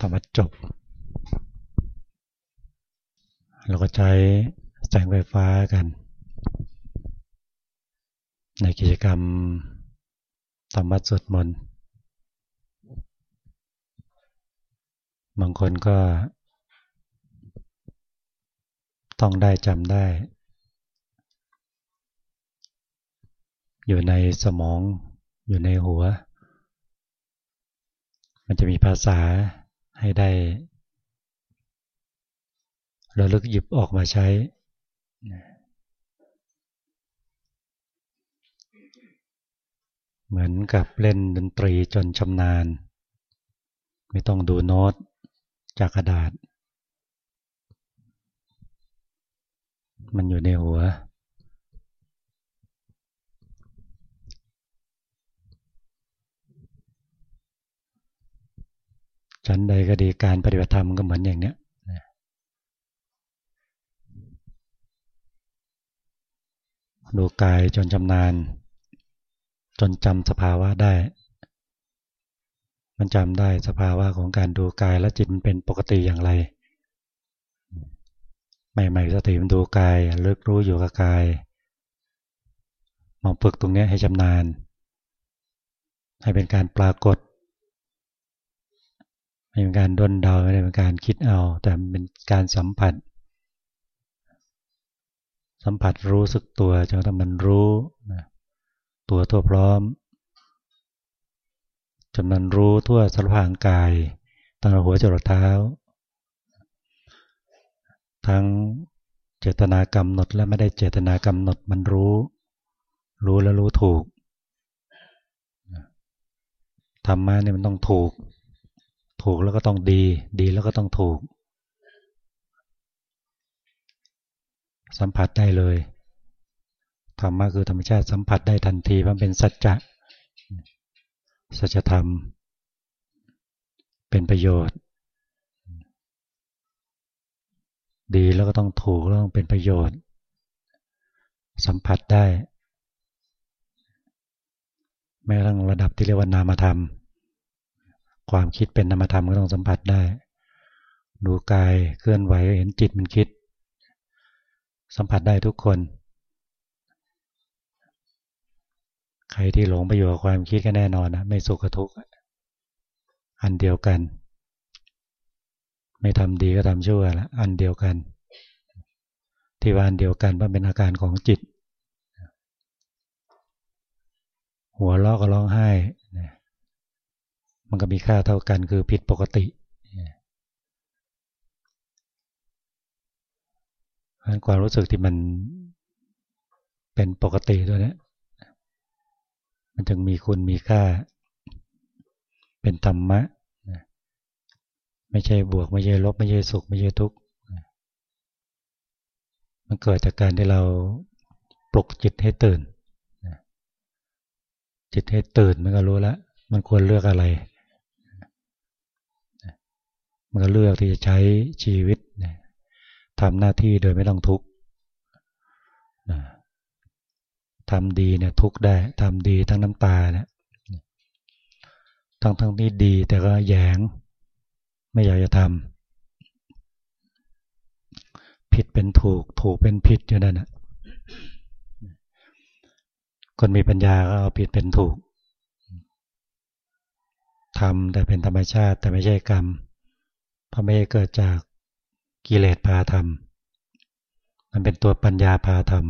ธรรมะจบ เราก็ใช้แสงไฟฟ้ากัน ในกิจกรรมธรรมะสวดมนต์บางคนก็ต้องได้จำได้ อยู่ในสมองอยู่ในหัว มันจะมีภาษา ให้ได้ระลึกหยิบออกมาใช้ เหมือนกับเล่นดนตรีจนชำนาญ ไม่ต้องดูโน้ตจากกระดาษ มันอยู่ในหัว ชั้นใดก็ดีการปฏิบัติธรรมก็เหมือนอย่างเนี้ยดูกายจนชำนาญ จนจำสภาวะได้ มันจำได้สภาวะของการดูกายและจิตมันเป็นปกติอย่างไร ใหม่ๆสติมันดูกายเลิกรู้อยู่กับกายมองฝึกตรงนี้ให้ชำนาญ ให้เป็นการปรากฏ ไม่เป็นการด้นเดาไม่ได้เป็นการคิดเอา แต่เป็นการสัมผัส สัมผัสรู้สึกตัวจนกระทั่งมันรู้นะตัวทั่วพร้อมจนมันรู้ทั่วสารพางกายตั้งแต่หัวจรดเท้า ทั้งเจตนากรรมหนดและไม่ได้เจตนากรรมหนดมันรู้ รู้แล้วรู้ถูกธรรมะนี่มันต้องถูก ถูกแล้วก็ต้องดี ดีแล้วก็ต้องถูก สัมผัสได้เลยธรรมะคือธรรมชาติสัมผัสได้ทันทีมันเป็นสัจจะสัจธรรม เป็นประโยชน์ ดีแล้วก็ต้องถูกแล้วต้องเป็นประโยชน์ สัมผัสได้ แม้กระทั่งระดับที่เรียกว่านามธรรม ความคิดเป็นนามธรรมก็ต้องสัมผัสได้ ดูกายเคลื่อนไหวเห็นจิตมันคิด สัมผัสได้ทุกคน ใครที่หลงไปอยู่กับความคิดก็แน่นอนนะไม่สุขทุกข์อันเดียวกัน ไม่ทำดีก็ทำชั่วละอันเดียวกัน ที่ว่าอันเดียวกันว่าเป็นอาการของจิต หัวเราะก็ร้องไห้ มันก็มีค่าเท่ากันคือผิดปกติความรู้สึกที่มันเป็นปกติตัวนี้มันจึงมีคุณมีค่า เป็นธรรมะ ไม่ใช่บวกไม่ใช่ลบ ไม่ใช่สุข ไม่ใช่ทุกข์ มันเกิดจากการที่เราปลุกจิตให้ตื่น จิตให้ตื่นมันก็รู้แล้ว มันควรเลือกอะไร มันก็เลือกที่จะใช้ชีวิตทำหน้าที่โดยไม่ต้องทุกข์ทำดีเนี่ยทุกข์ได้ทำดีทั้งน้ำตาเนี่ยทั้งทั้งที่ดีแต่ก็แยง ไม่อยากจะทำผิดเป็นถูกถูกเป็นผิดอยู่นั่นนะคนมีปัญญาก็เอาผิดเป็นถูกทำแต่เป็นธรรมชาติแต่ไม่ใช่กรรม เพราะไม่เกิดจากกิเลสพาทำมันเป็นตัวปัญญาพาทำ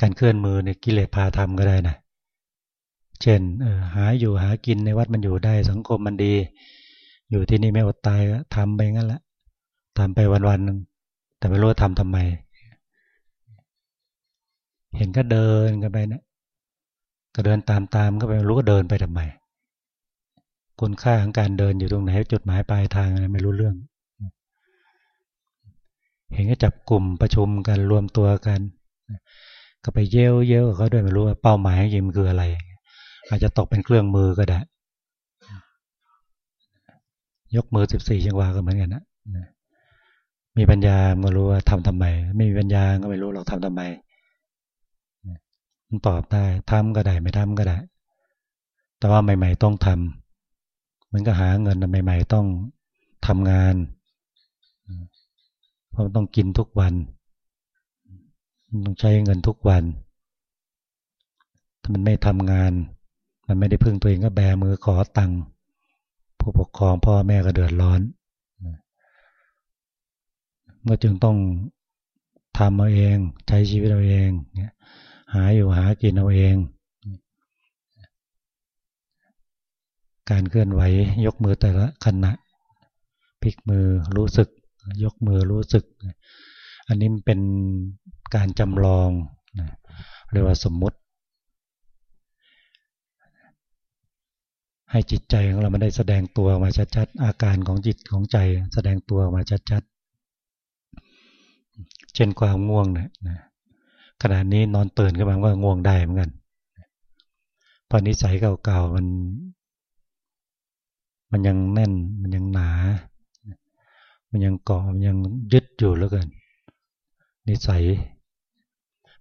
การเคลื่อนมือในกิเลสพาทำก็ได้นะ เช่นหาอยู่หากินในวัดมันอยู่ได้สังคมมันดี อยู่ที่นี่ไม่อดตายก็ทำไปงั้นแหละทำไปวันๆนึงแต่ไม่รู้ทำทำไม เห็นก็เดินกันไปนะก็เดินตามๆก็ไปรู้ก็เดินไปทำไม คุณค่าของการเดินอยู่ตรงไหนจุดหมายปลายทางไม่รู้เรื่อง เห็นก็จับกลุ่มประชุมกันรวมตัวกัน ก็ไปเย้ยวเย้ยวเขาด้วยไม่รู้ว่าเป้าหมายจริงมันคืออะไร อาจจะตกเป็นเครื่องมือก็ได้ ยกมือสิบสี่จังวะก็เหมือนกันนะมีปัญญาก็รู้ว่าทำทำไม ไม่มีปัญญาก็ไม่รู้เราทำทำไมมันตอบได้ทำก็ได้ไม่ทำก็ได้ แต่ว่าใหม่ ๆ ต้องท มันก็หาเงินใหม่ ๆ ต้องทำงานเพราะต้องกินทุกวัน ต้องใช้เงินทุกวัน ถ้ามันไม่ทำงาน มันไม่ได้พึ่งตัวเองก็แบมือขอตังค์ผู้ปกครองพ่อแม่ก็เดือดร้อนก็จึงต้องทำเอาเอง ใช้ชีวิตเอาเองหาอยู่หากินเอาเอง การเคลื่อนไหวยกมือแต่ละขณะพลิกมือรู้สึก ยกมือรู้สึก อันนี้เป็นการจำลองเรียกว่าสมมติ ให้จิตใจของเราไม่ได้แสดงตัวมาชัดๆอาการของจิตของใจแสดงตัวมาชัดๆเช่นความง่วงเนี่ยขณะนี้นอนตื่นขึ้นมาก็ง่วงได้เหมือนกันพอนิสัยเก่าๆมัน มันยังแน่น มันยังหนา มันยังเกาะมันยังยึดอยู่แล้วกันนิสัย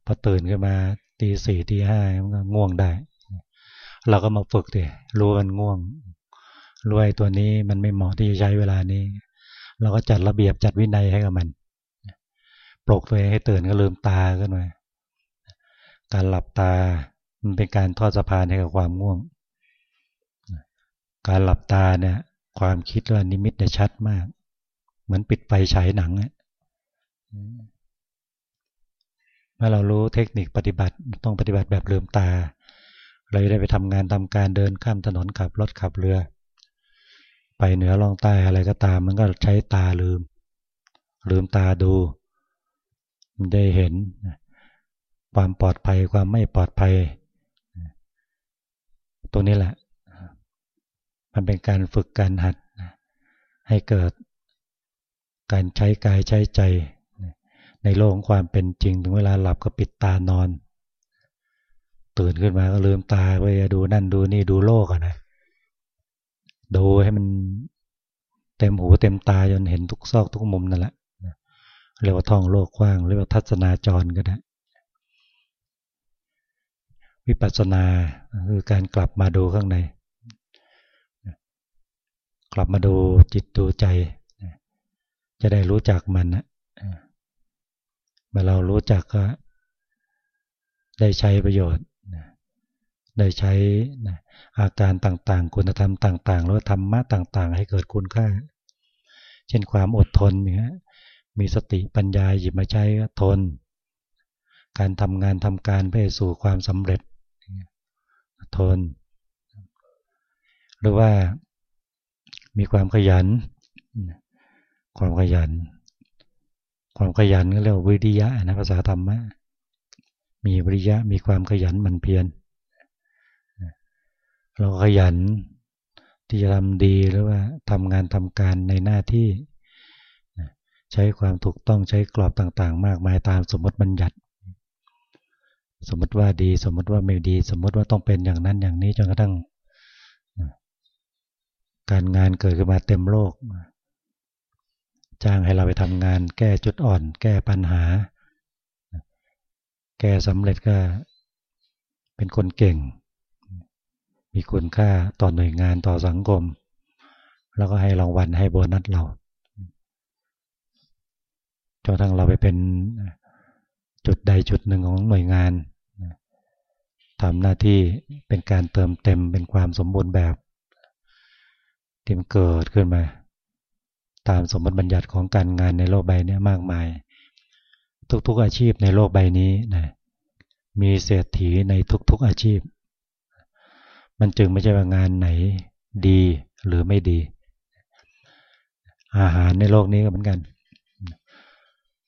พอตื่นขึ้นมาตีสี่ตีห้ามันก็ง่วงได้ เราก็มาฝึกดิรู้มันง่วงรู้ไอ้ตัวนี้มันไม่เหมาะที่จะใช้เวลานี้ เราก็จัดระเบียบจัดวินัยให้กับมันปลุกตัวเองให้ตื่นก็ลืมตาขึ้นมาการหลับตามันเป็นการทอดสะพานให้กับความง่วง การหลับตาเนี่ย ความคิดว่านิมิตเนี่ยชัดมาก เหมือนปิดไฟฉายหนังเมื่อเรารู้เทคนิคปฏิบัติต้องปฏิบัติแบบลืมตา เราได้ไปทำงานทำการเดินข้ามถนนขับรถขับเรือ ไปเหนือลองใต้อะไรก็ตาม มันก็ใช้ตาลืม ลืมตาดูมันได้เห็น ความปลอดภัยความไม่ปลอดภัยตรงนี้แหละ มันเป็นการฝึกการหัดให้เกิดการใช้กายใช้ใจ ในโลกของความเป็นจริง ถึงเวลาหลับก็ปิดตานอน ตื่นขึ้นมาก็ลืมตาไปดูนั่นดูนี่ดูโลกอะนะดูให้มันเต็มหูเต็มตาจนเห็นทุกซอกทุกมุมนั่นแหละเรียกว่าท่องโลกกว้างเรียกว่าทัศนาจรก็ได้วิปัสสนาคือการกลับมาดูข้างใน กลับมาดูจิตดูใจ จะได้รู้จักมันนะเมื่อเรารู้จักก็ ได้ใช้ประโยชน์ ได้ใช้อาการต่างๆ คุณธรรมต่างๆหรือธรรมะต่าง ๆ ให้เกิดคุณค่า เช่นความอดทนเนี่ยมีสติปัญญาหยิบมาใช้ทน การทำงานทำการเพื่อสู่ความสำเร็จ ทน หรือว่า มีความขยัน ความขยัน ความขยันก็เรียกว่าวิริยะนะภาษาธรรมะมีวิริยะมีความขยันมันเพียรเราขยันที่จะทำดีหรือว่าทำงานทำการในหน้าที่ใช้ความถูกต้องใช้กรอบต่างๆ มากมายตามสมมติบัญญัติ สมมติว่าดี สมมติว่าไม่ดี สมมติว่าต้องเป็นอย่างนั้นอย่างนี้จนกระทั่ง การงานเกิดขึ้นมาเต็มโลก จ้างให้เราไปทำงาน แก้จุดอ่อน แก้ปัญหา แก้สำเร็จก็เป็นคนเก่ง มีคุณค่าต่อหน่วยงานต่อสังคม แล้วก็ให้รางวัลให้โบนัสเราจนทั้งเราไปเป็นจุดใดจุดหนึ่งของหน่วยงานทำหน้าที่เป็นการเติมเต็มเป็นความสมบูรณ์แบบ ที่มันเกิดขึ้นมา ตามสมมติบัญญัติของการงานในโลกใบนี้มากมาย ทุกๆอาชีพในโลกใบนี้นะมีเศรษฐีในทุกๆอาชีพ มันจึงไม่ใช่ว่างานไหนดีหรือไม่ดี อาหารในโลกนี้ก็เหมือนกัน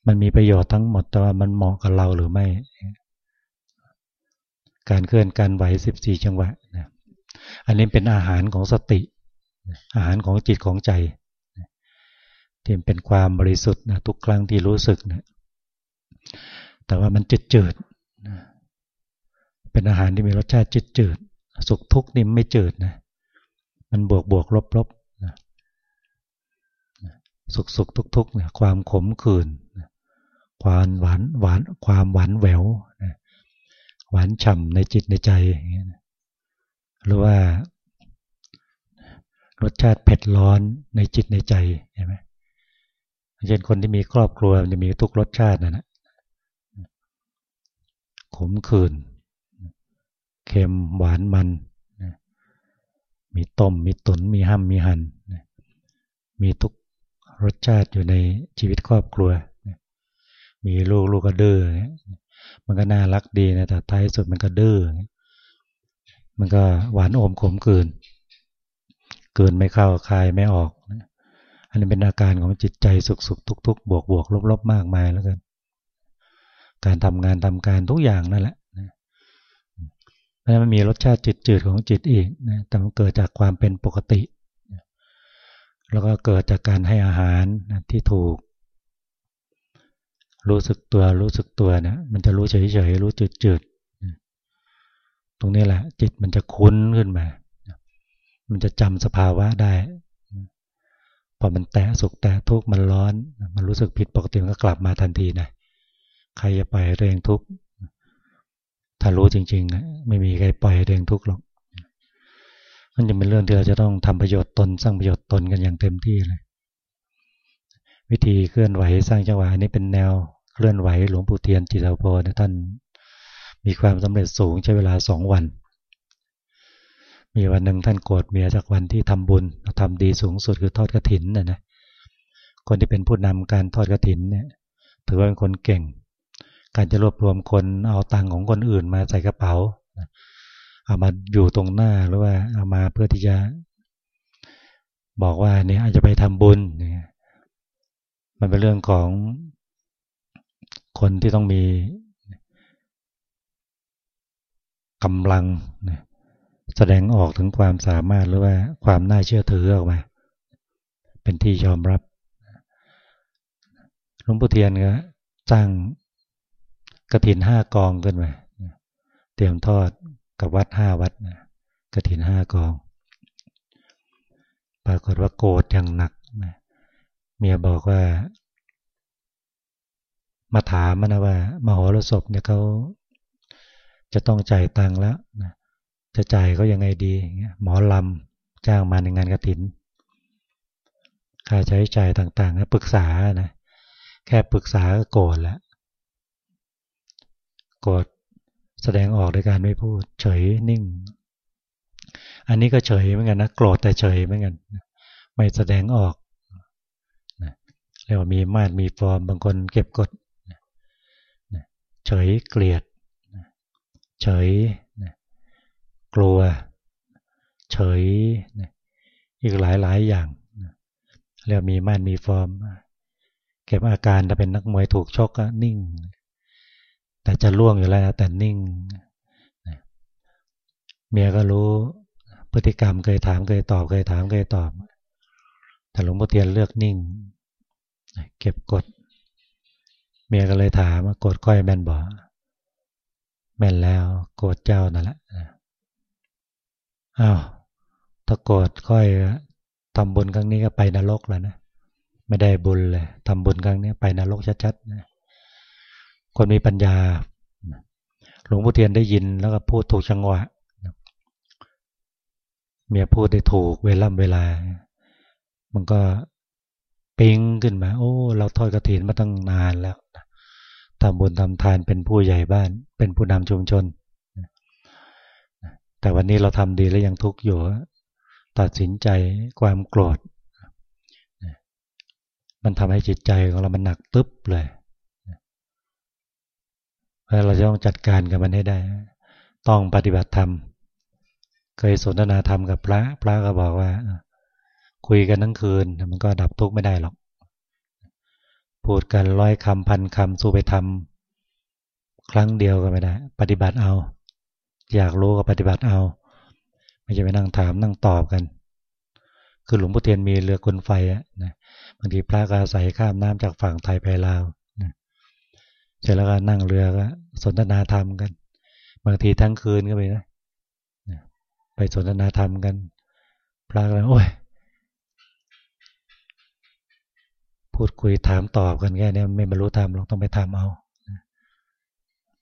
มันมีประโยชน์ทั้งหมดแต่ว่ามันเหมาะกับเราหรือไม่ การเคลื่อนการไหวสิบสี่จังหวะ อันนี้เป็นอาหารของสติ อาหารของจิตของใจที่เป็นความบริสุทธิ์นะทุกครั้งที่รู้สึกนะแต่ว่ามันจืดจืดนะเป็นอาหารที่มีรสชาติจืดจืดสุขทุกข์นี่ไม่จืดนะมันบวกบวกลบลบนะสุขสุขทุกทุกเนี่ยความขมขื่นความหวานหวานความหวานแหววนะหวานฉ่ำในจิตในใจ หรือว่า รสชาติเผ็ดร้อนในจิตในใจใช่ไหมเช่นคนที่มีครอบครัวมันจะมีทุกรสชาตินะนะขมขื่นเค็มหวานมันมีต้ม มีตุนมีห้ำมีหันมีทุกรสชาติอยู่ในชีวิตครอบครัว มีลูกลูกก็ดื้อมันก็น่ารักดีนะแต่ท้ายสุดมันก็ดื้อมันก็หวานอมขมกืน เกินไม่เข้าคายไม่ออก อันนี้เป็นอาการของจิตใจสุขสุขทุกทุกบวกบวกลบลบมากมายแล้วกัน การทำงานทำการทุกอย่างนั่นแหละเพราะมันมีรสชาติจืดๆของจิตอีกนะแต่มันเกิดจากความเป็นปกติ แล้วก็เกิดจากการให้อาหารที่ถูก รู้สึกตัวรู้สึกตัวนะมันจะรู้เฉยๆรู้จืดๆตรงนี้แหละ จิตมันจะคุ้นขึ้นมา มันจะจำสภาวะได้พอมันแตะสุขแตะทุกข์มันร้อน มันรู้สึกผิดปกติมันก็กลับมาทันทีนะใครจะปล่อยเรื่องทุกข์ถ้ารู้จริงๆนะไม่มีใครปล่อยเรื่องทุกข์หรอกมันจะเป็นเรื่องที่เราจะต้องทำประโยชน์ตนสร้างประโยชน์ตนกันอย่างเต็มที่เลย วิธีเคลื่อนไหวสร้างจังหวะนี้เป็นแนวเคลื่อนไหวหลวงปู่เทียนจิตาโพนะท่านมีความสำเร็จสูงใช้เวลาสองวัน มีวันหนึ่งท่านโกรธเมียจากวันที่ทำบุญทำดีสูงสุดคือทอดกระถินนะนะคนที่เป็นผู้นำการทอดกระถินเนี่ย ถือว่าเป็นคนเก่ง การจะรวบรวมคนเอาตังของคนอื่นมาใส่กระเป๋าเอามาอยู่ตรงหน้าหรือว่าเอามาเพื่อที่จะบอกว่าเนี่ยอาจจะไปทำบุญเนี่ยมันเป็นเรื่องของคนที่ต้องมีกำลังนะ แสดงออกถึงความสามารถหรือว่าความน่าเชื่อถือออกมา เป็นที่ยอมรับหลวงปู่เทียนก็สร้างกระถินห้ากองขึ้นมาเตรียมทอดกับวัดห้าวัดกระถินห้ากอง ปรากฏว่าโกรธอย่างหนักเมียบอกว่า มาถามนะว่ามโหรสพเนี่ยเขาจะต้องจ่ายตังค์แล้วนะ จะจ่ายเขายังไงดีหมอลำจ้างมาในงานกระถิน ค่าใช้จ่ายต่างๆปรึกษานะแค่ปรึกษาก็โกรธแล้วโกรธแสดงออกด้วยการไม่พูด เฉยนิ่ง อันนี้ก็เฉยเหมือนกันนะโกรธแต่เฉยเหมือนกันไม่แสดงออกเรียกว่ามีมาดมีฟอร์มบางคนเก็บกดเฉยเกลียด เฉย กลัว เฉยอีกหลายหลายอย่างเรียกมีมาดมีฟอร์ม เก็บอาการถ้าเป็นนักมวยถูกชกก็นิ่ง แต่จะล่วงอยู่แล้วแต่นิ่งเมียก็รู้พฤติกรรมเคยถามเคยตอบเคยถามเคยตอบ แต่หลวงพ่อเทียนเลือกนิ่ง เก็บกด เมียก็เลยถามว่ากดก้อยแม่นบ่แม่นแล้วโกดเจ้านั่นแหละ อ้าวถ้าโกรธค่อยทำบุญครั้งนี้ก็ไปนรกแล้วนะไม่ได้บุญเลยทำบุญครั้งนี้ไปนรกชัดๆนะคนมีปัญญาหลวงพ่อเทียนได้ยินแล้วก็พูดถูกจังหวะเมียพูดได้ถูกเวลาเวลา มันก็ปิ๊งขึ้นมา โอ้ เราทอดกระถินมาตั้งนานแล้วทำบุญทำทานเป็นผู้ใหญ่บ้าน เป็นผู้นำชุมชน แต่วันนี้เราทำดีแล้วยังทุกข์อยู่ ตัดสินใจความโกรธ มันทำให้จิตใจของเรามันหนักตึ๊บเลยเพราะเราจะต้องจัดการกับมันให้ได้ ต้องปฏิบัติธรรม เคยสนทนาธรรมกับพระ พระก็บอกว่า คุยกันทั้งคืน มันก็ดับทุกข์ไม่ได้หรอก พูดกันร้อยคำพันคำสู้ไปทำครั้งเดียวก็ไม่ได้ ปฏิบัติเอา อยากรู้ก็ปฏิบัติเอา ไม่ใช่ไปนั่งถามนั่งตอบกัน คือหลวงพ่อเทียนมีเรือกลไฟอะนะบางทีพระก็อาศัยข้ามน้ำจากฝั่งไทยไปลาวนะเสร็จแล้วก็นั่งเรือก็สนทนาธรรมกัน บางทีทั้งคืนก็ไปนะไปสนทนาธรรมกัน พระก็โอ้ยพูดคุยถามตอบกันแค่นี้ไม่บรรลุธรรมเราต้องไปทำเอา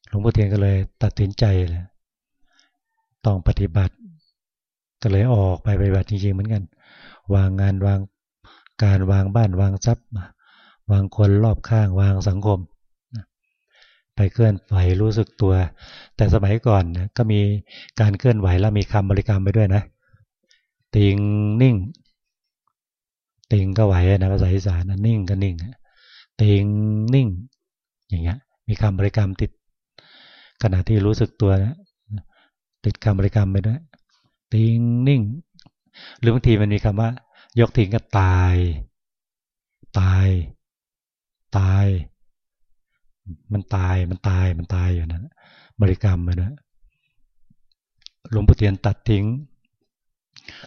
หลวงพ่อเทียนก็เลยตัดสินใจเลย ต้องปฏิบัติ ก็เลยออกไปปฏิบัติจริงๆเหมือนกัน วางงานวางการวางบ้านวางทรัพย์ วางคนรอบข้างวางสังคม ไปเคลื่อนไหวรู้สึกตัว แต่สมัยก่อนนะก็มีการเคลื่อนไหวแล้วมีคำบริกรรมไปด้วยนะติงนิ่ง ติงก็ไหวนะภาษาอีสานนะนิ่งก็นิ่งติงนิ่ง อย่างเงี้ยมีคำบริกรรมติดขณะที่รู้สึกตัวนะ ติดคำบริกรรมไปด้วยติงนิ่ง หรือบางทีมันมีคำว่า ยกทิ้งก็ตาย ตาย ตาย มันตายมันตายมันตายอยู่นั้นบริกรรมไปนะหลวงปู่เทียนตัดทิ้ง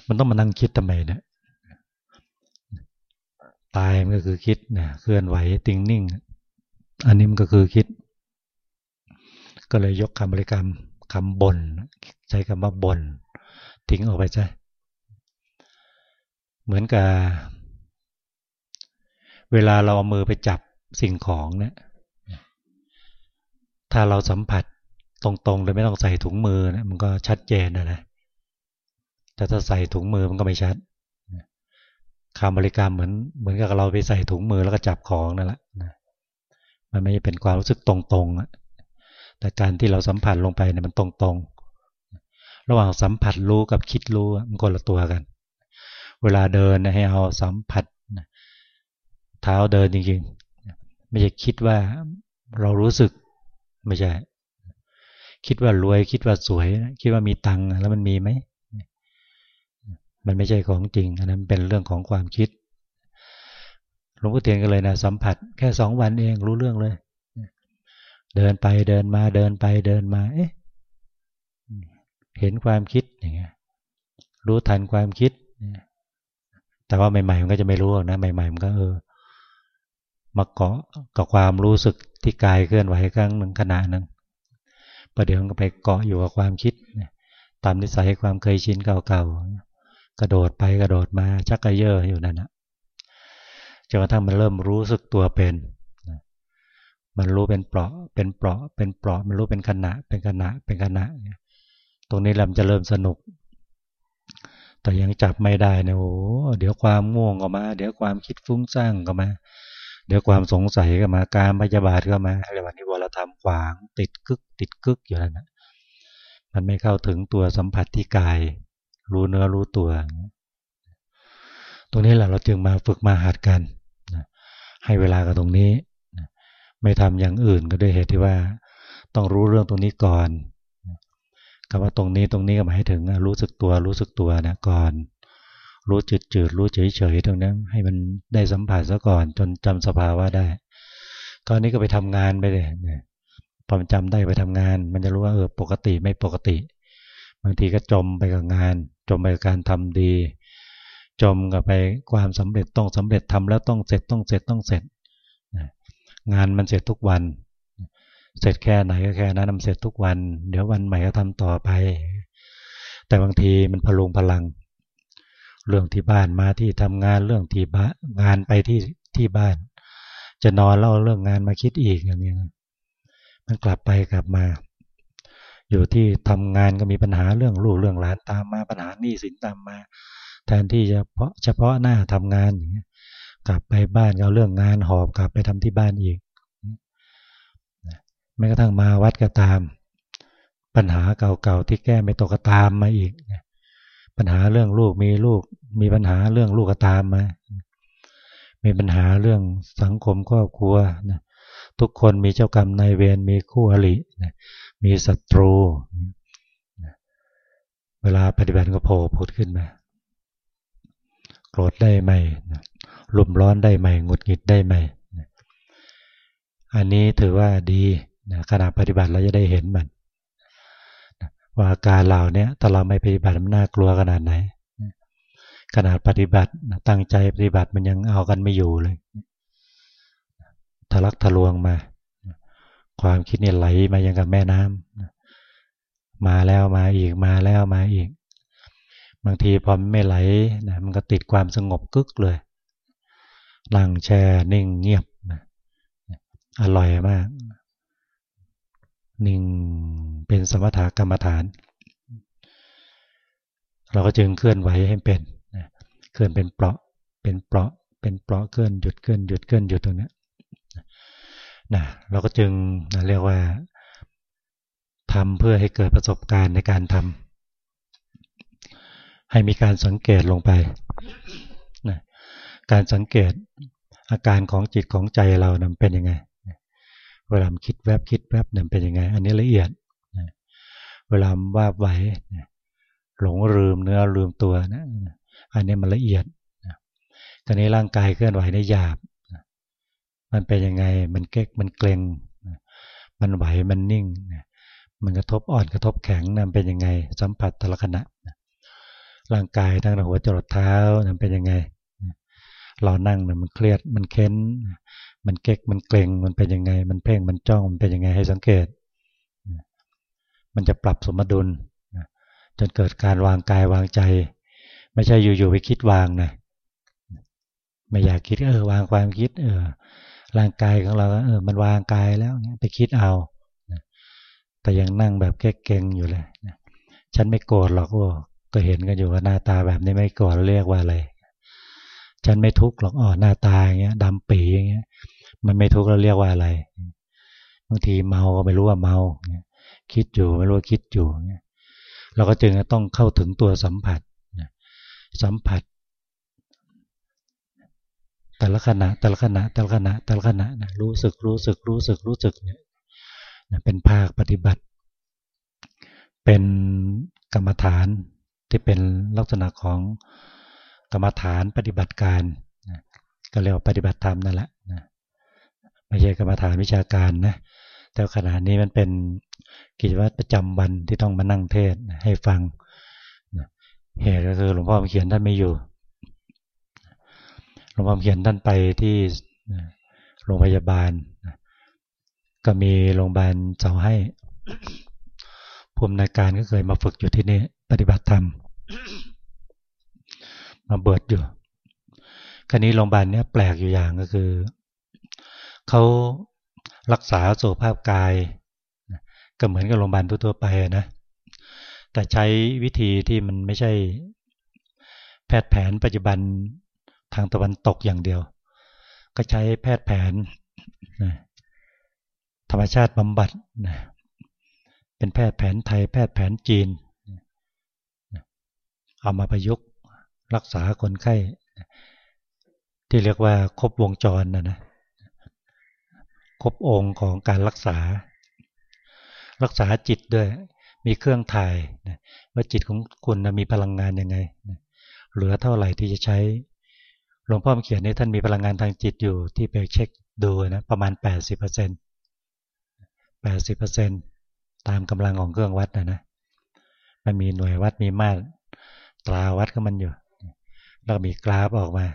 มันต้องมานั่งคิดทำไมเนะตายมันก็คือคิดนะเคลื่อนไหวติงนิ่ง อันนี้มันก็คือคิด ก็เลยยกคำบริกรรม คำบนใช้คำว่าบนทิ้งออกไปใช่เหมือนกับเวลาเราเอามือไปจับสิ่งของเนี่ยถ้าเราสัมผัสตรงๆโดยไม่ต้องใส่ถุงมือนะมันก็ชัดเจนนะนะแต่ถ้าใส่ถุงมือมันก็ไม่ชัดคำบริกรรมเหมือนเหมือนกับเราไปใส่ถุงมือแล้วก็จับของนั่นแหละมันไม่เป็นความรู้สึกตรงๆอะ แต่การที่เราสัมผัสลงไปเนี่ยมันตรงๆ ระหว่างสัมผัสรู้กับคิดรู้มันคนละตัวกัน เวลาเดินให้เอาสัมผัสเท้าเดินจริงๆ ไม่ใช่คิดว่าเรารู้สึกไม่ใช่ คิดว่ารวยคิดว่าสวย คิดว่ามีตังค์แล้วมันมีไหมมันไม่ใช่ของจริงอันนั้นเป็นเรื่องของความคิดหลวงพ่อเทียนก็เลยนะสัมผัสแค่สองวันเองรู้เรื่องเลย เดินไปเดินมาเดินไปเดินมา เอ๊ะ เห็นความคิดอย่างเงี้ย รู้ทันความคิด แต่ว่าใหม่ๆมันก็จะไม่รู้นะ ใหม่ๆมันก็เออ มาเกาะกับความรู้สึกที่กายเคลื่อนไหวครั้งหนึ่งขณะหนึ่งประเดี๋ยวมันก็ไปเกาะอยู่กับความคิดตามนิสัยความเคยชินเก่าๆ กระโดดไปกระโดดมาชักกระเยอะอยู่นั่นนะจนกระทั่งมันเริ่มรู้สึกตัวเป็น มันรู้เป็นเปราะ เป็นเปราะ เป็นเปราะ มันรู้เป็นขณะ เป็นขณะ เป็นขณะ ตรงนี้แหละมันจะเริ่มสนุก แต่ยังจับไม่ได้นะโอ้เดี๋ยวความง่วงก็มา เดี๋ยวความคิดฟุ้งซ่านก็มา เดี๋ยวความสงสัยก็มา การพยาบาทก็มาอะไรวันนี้วรธรรมขวาง ติดกึก ติดกึกอยู่แล้วนะมันไม่เข้าถึงตัวสัมผัสที่กาย รู้เนื้อรู้ตัว ตรงนี้แหละเราจึงมาฝึกมาหัดกัน ให้เวลากับตรงนี้ ไม่ทำอย่างอื่นก็ด้วยเหตุที่ว่า ต้องรู้เรื่องตรงนี้ก่อนคำว่าตรงนี้ตรงนี้ก็หมายถึงรู้สึกตัวรู้สึกตัวนะก่อน รู้จืดจืดรู้เฉยเฉยตรงนั้นให้มันได้สัมผัสซะก่อน จนจำสภาวะได้ตอนนี้ก็ไปทำงานไปเลยพอมันจำได้ไปทำงาน มันจะรู้ว่าเออปกติไม่ปกติ บางทีก็จมไปกับงาน จมไปกับการทำดี จมกับไปความสำเร็จต้องสำเร็จทำแล้วต้องเสร็จต้องเสร็จต้องเสร็จ งานมันเสร็จทุกวัน เสร็จแค่ไหนก็แค่นั้นทำเสร็จทุกวัน เดี๋ยววันใหม่ก็ทำต่อไป แต่บางทีมันพลุงพลัง เรื่องที่บ้านมาที่ทำงานเรื่องที่บ้านงานไปที่ที่บ้าน จะนอนเล่าเรื่องงานมาคิดอีกอย่างนี้มันกลับไปกลับมา อยู่ที่ทำงานก็มีปัญหาเรื่องลูกเรื่องหลานตามมาปัญหาหนี้สินตามมา แทนที่จะเพาะเฉพาะหน้าทำงานอย่างเงี้ย กลับไปบ้านเอาเรื่องงานหอบกลับไปทำที่บ้านอีกแม้กระทั่งมาวัดก็ตาม ปัญหาเก่าๆที่แก้ไม่ตกก็ตามมาอีกปัญหาเรื่องลูกมีลูก มีปัญหาเรื่องลูกก็ตามมา มีปัญหาเรื่องสังคมครอบครัวนะทุกคนมีเจ้ากรรมนายเวรมีคู่อรินะมีศัตรูนะเวลาปฏิบัติก็โผล่ผุดขึ้นมาโกรธได้ไหมนะ รุ่มร้อนได้ไหมหงุดหงิดได้ไหมอันนี้ถือว่าดีนะขณะปฏิบัติเราจะได้เห็นมันว่าอาการเหล่านี้ถ้าเราไม่ปฏิบัติมันน่ากลัวขนาดไหนขนาดปฏิบัติตั้งใจปฏิบัติมันยังเอากันไม่อยู่เลยทะลักทะลวงมา ความคิดนี่ไหลมายังกับแม่น้ำมาแล้วมาอีกมาแล้วมาอีก บางทีพอมไม่ไหลนะมันก็ติดความสงบกึกเลย นั่งแช่นิ่งเงียบอร่อยมาก นิ่งเป็นสมถกรรมฐาน เราก็จึงเคลื่อนไหวให้เป็นเคลื่อนเป็นเปราะเป็นเปราะเป็นเปราะเคลื่อนหยุดเคลื่อนหยุดเคลื่อนหยุดตรงนี้นะเราก็จึงเรียกว่าทำเพื่อให้เกิดประสบการณ์ในการทำให้มีการสังเกตลงไป การสังเกตอาการของจิตของใจเรานะเป็นยังไง เวลาคิดแวบคิดแวบนี่ยเป็นยังไง อันนี้ละเอียด เวลาว่าไหวหลงลืมเนื้อลืมตัวนะอันนี้มันละเอียดตอนนี้ร่างกายเคลื่อนไหวในหยาบ มันเป็นยังไง มันเก๊ก มันเกร็ง มันไหว มันนิ่ง มันกระทบอ่อนกระทบแข็งนั่นเป็นยังไง สัมผัสแต่ละขณะร่างกายทั้งหัวจรดเท้านั่นเป็นยังไง เรานั่งเนี่ยมันเครียดมันเค้น มันเก๊กมันเกร็งมันเป็นยังไง มันเพ่งมันจ้องมันเป็นยังไงให้สังเกต มันจะปรับสมดุลจนเกิดการวางกายวางใจ ไม่ใช่อยู่ๆไปคิดวางนะไม่อยากคิดเออวางความคิด เออ ร่างกายของเราเออ มันวางกายแล้วไปคิดเอาแต่ยังนั่งแบบเก่งอยู่เลยฉันไม่โกรธหรอกโอ้ก็เห็นกันอยู่ว่าหน้าตาแบบนี้ไม่โกรธเรียกว่าอะไร ฉันไม่ทุกข์หรอกอ๋อหน้าตาอย่างเงี้ยดำปีอย่างเงี้ย มันไม่ทุกข์เราเรียกว่าอะไรบางทีเมาก็ไม่รู้ว่าเมาคิดอยู่ไม่รู้ว่าคิดอยู่เงี้ยเราก็จึงต้องเข้าถึงตัวสัมผัสสัมผัส แต่ละขณะแต่ละขณะแต่ละขณะแต่ละขณะนะรู้สึกรู้สึกรู้สึกรู้สึกเนี่ยเป็นภาคปฏิบัติ เป็นกรรมฐานที่เป็นลักษณะของ กรรมฐานปฏิบัติการก็เรียกว่าปฏิบัติธรรมนั่นแหละไม่ใช่กรรมฐานวิชาการนะแต่ขณะนี้มันเป็นกิจวัตรประจำวันที่ต้องมานั่งเทศให้ฟังเหตุก็คือหลวงพ่อเขียนท่านไม่อยู่ หลวงพ่อเขียนท่านไปที่โรงพยาบาล ก็มีโรงพยาบาลเสาให้ภูมิในการก็เคยมาฝึกอยู่ที่นี่ปฏิบัติธรรม มาเบิดอยู่ คราวนี้โรงพยาบาลเนี้ยแปลกอยู่อย่างก็คือ เขารักษาสุขภาพกาย ก็เหมือนกับโรงพยาบาลทั่วๆไปนะ แต่ใช้วิธีที่มันไม่ใช่แพทย์แผนปัจจุบันทางตะวันตกอย่างเดียว ก็ใช้แพทย์แผนธรรมชาติบำบัดเป็นแพทย์แผนไทย แพทย์แผนจีน เอามาประยุกต์ รักษาคนไข้ที่เรียกว่าครบวงจรนะนะครบองค์ของการรักษา รักษาจิตด้วย มีเครื่องถ่ายว่าจิตของคุณมีพลังงานยังไงเหลือเท่าไหร่ที่จะใช้หลวงพ่อเขียนนี่ท่านมีพลังงานทางจิตอยู่ที่ไปเช็คดูนะประมาณ 80% 80%ตามกำลังของเครื่องวัดนะนะมันมีหน่วยวัดมีมาตราวัดก็มันอยู่ แล้วมีกราฟออกมา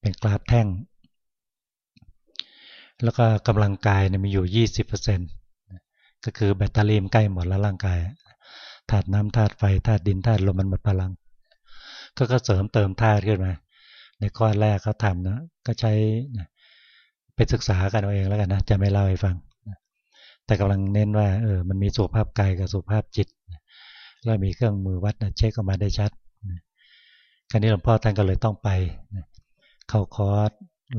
เป็นกราฟแท่ง แล้วก็กำลังกายเนี่ยมีอยู่ 20%ก็คือแบตเตอรี่ใกล้หมดแล้วร่างกายธาตุน้ำธาตุไฟธาตุดินธาตุลมมันหมดพลัง ก็ก็เสริมเติมธาตุขึ้นมา ในข้อแรกเขาทำนะก็ใช้ไปศึกษากันเอาเองแล้วกันนะจะไม่เล่าให้ฟัง แต่กำลังเน้นว่าเออมันมีสุขภาพกายกับสุขภาพจิตแล้วมีเครื่องมือวัดนะเช็คออกมาได้ชัด ครั้นี้หลวงพ่อท่านก็เลยต้องไปเข้าคอร์ส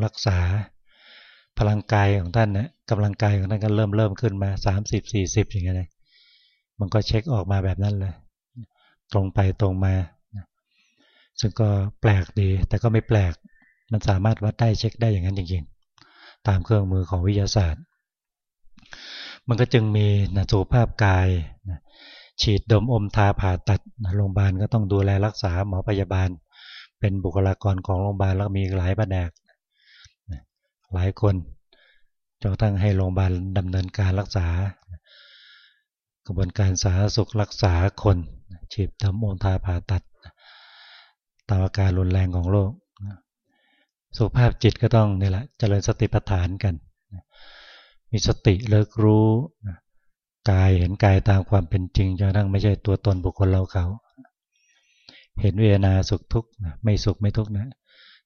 รักษา พลังกายของท่านนะกำลังกายของท่านก็เริ่มเริ่มขึ้นมาสามสิบสี่สิบอย่างเงี้ยมันก็เช็คออกมาแบบนั้นเลยตรงไปตรงมาซึ่งก็แปลกดี แต่ก็ไม่แปลก มันสามารถวัดได้เช็คได้อย่างนั้นจริงๆ ตามเครื่องมือของวิทยาศาสตร์ มันก็จึงมีนะสุภาพกายนะ ฉีดดมอมทาผ่าตัดโรงพยาบาลก็ต้องดูแลรักษาหมอพยาบาล เป็นบุคลากรของโรงพยาบาลแล้วมีหลายแผนกหลายคนจนทั้งให้โรงพยาบาลดำเนินการรักษา กระบวนการสาธารณสุขรักษาคนฉีดดมอมทาผ่าตัดตามอาการรุนแรงของโรคสุขภาพจิตก็ต้องนี่แหละเจริญสติปัฏฐานกัน มีสติเลิกรู้ กายเห็นกายตามความเป็นจริงจนทั้งไม่ใช่ตัวตนบุคคลเราเขา เห็นเวทนาสุขทุกข์ไม่สุขไม่ทุกข์นะ